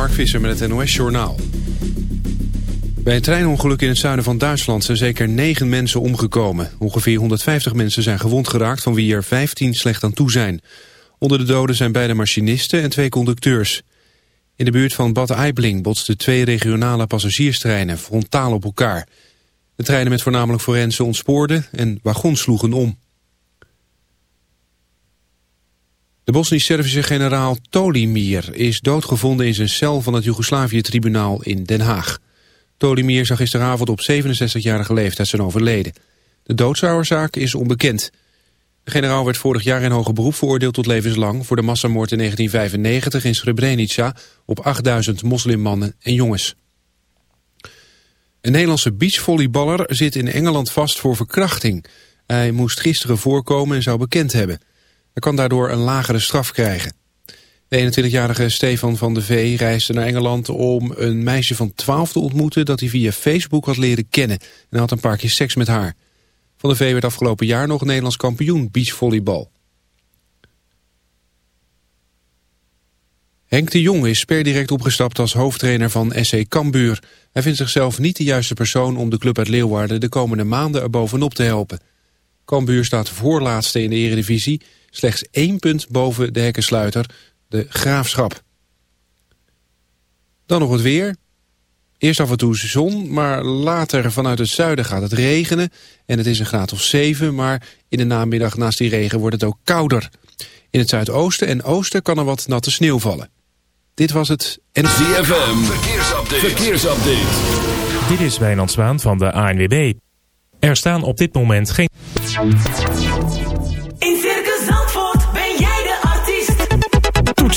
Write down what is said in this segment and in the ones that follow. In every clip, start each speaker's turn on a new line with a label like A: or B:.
A: Mark Visser met het NOS Journaal. Bij een treinongeluk in het zuiden van Duitsland zijn zeker negen mensen omgekomen. Ongeveer 150 mensen zijn gewond geraakt, van wie er 15 slecht aan toe zijn. Onder de doden zijn beide machinisten en twee conducteurs. In de buurt van Bad Aibling botsten twee regionale passagierstreinen frontaal op elkaar. De treinen met voornamelijk forensen ontspoorden en wagons sloegen om. De Bosnisch-Servische generaal Tolimir is doodgevonden in zijn cel van het Joegoslavië-tribunaal in Den Haag. Tolimir zag gisteravond op 67-jarige leeftijd zijn overleden. De doodsoorzaak is onbekend. De generaal werd vorig jaar in hoger beroep veroordeeld tot levenslang... voor de massamoord in 1995 in Srebrenica op 8000 moslimmannen en jongens. Een Nederlandse beachvolleyballer zit in Engeland vast voor verkrachting. Hij moest gisteren voorkomen en zou bekend hebben. Kan daardoor een lagere straf krijgen. De 21-jarige Stefan van de V reisde naar Engeland om een meisje van 12 te ontmoeten dat hij via Facebook had leren kennen en had een paar keer seks met haar. Van de V werd afgelopen jaar nog Nederlands kampioen beachvolleybal. Henk de Jong is per direct opgestapt als hoofdtrainer van SC Cambuur. Hij vindt zichzelf niet de juiste persoon om de club uit Leeuwarden de komende maanden er bovenop te helpen. Cambuur staat voorlaatste in de eredivisie, slechts één punt boven de hekkensluiter, de Graafschap. Dan nog het weer. Eerst af en toe zon, maar later vanuit het zuiden gaat het regenen. En het is een graad of 7, maar in de namiddag naast die regen wordt het ook kouder. In het zuidoosten en oosten kan er wat natte sneeuw vallen. Dit was het...
B: En... ZFM, verkeersupdate. verkeersupdate.
C: Dit is Wijnand Zwaan van de ANWB. Er staan op dit moment geen...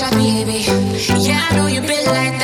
D: Baby. Yeah, I know you been like that.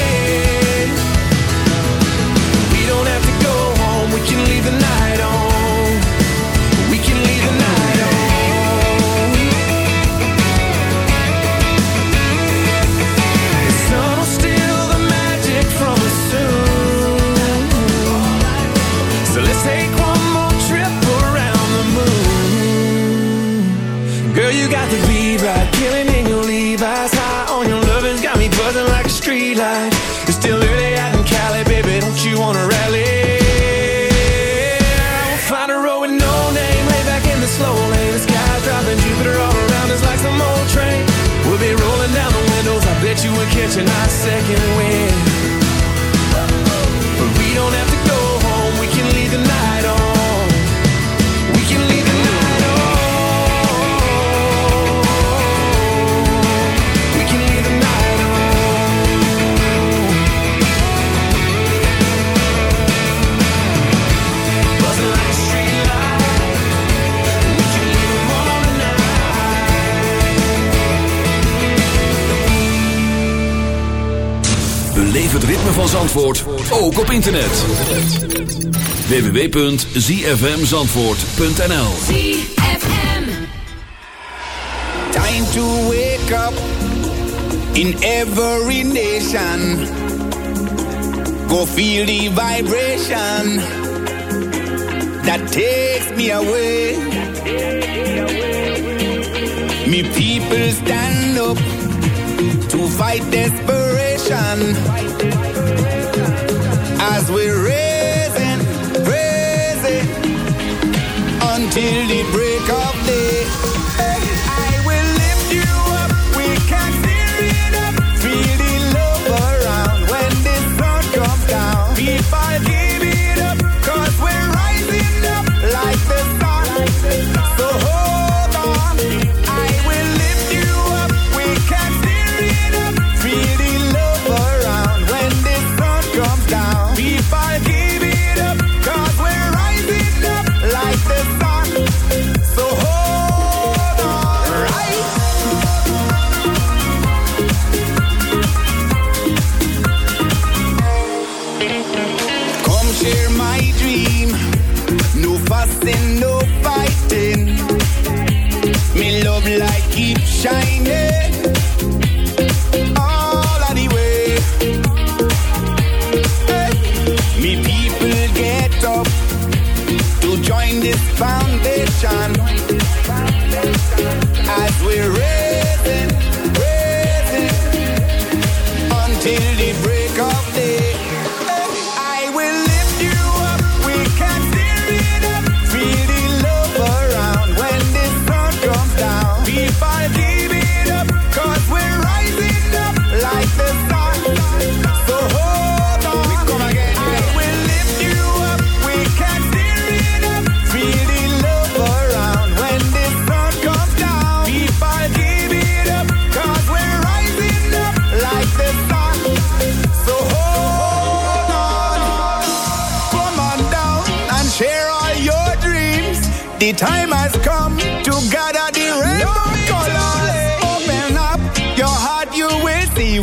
B: ritme van Zandvoort ook op internet. www.zfmzandvoort.nl
E: Time to wake up in every nation. Go feel the vibration that takes me away. Me people stand up to fight desperation as we raise it, raise it until the break of day.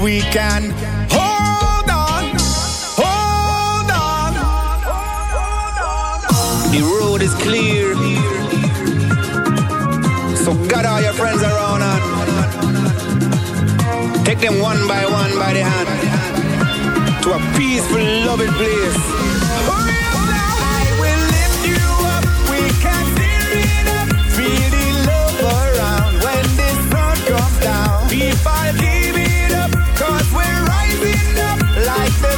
E: we can hold on, hold on. The road is clear, so gather all your friends around and take them one by one by the hand to a peaceful, loving place. Feel the love around when the sun comes down. We
F: fight life.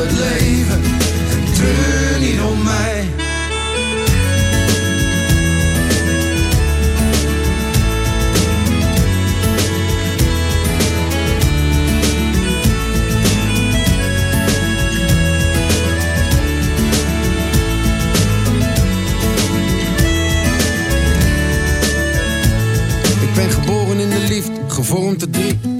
G: het leven en treur niet om mij.
H: Ik ben geboren in de liefde, gevormd te drie.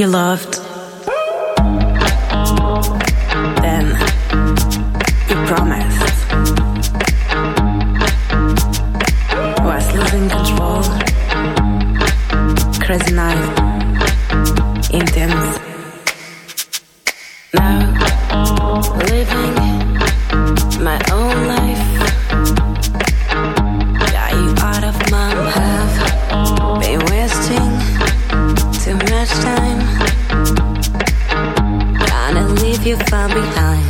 I: You loved, time. Trying to leave you far behind.